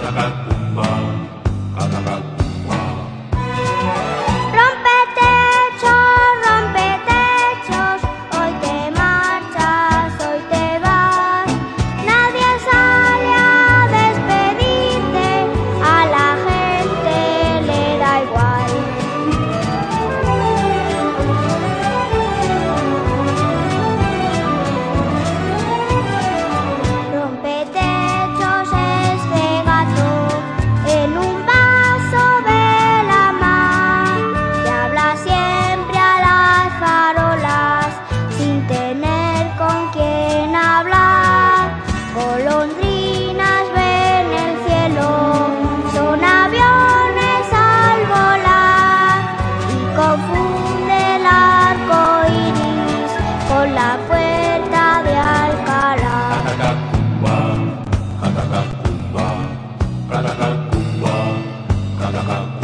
Katakat Kumba, Katakat Bye.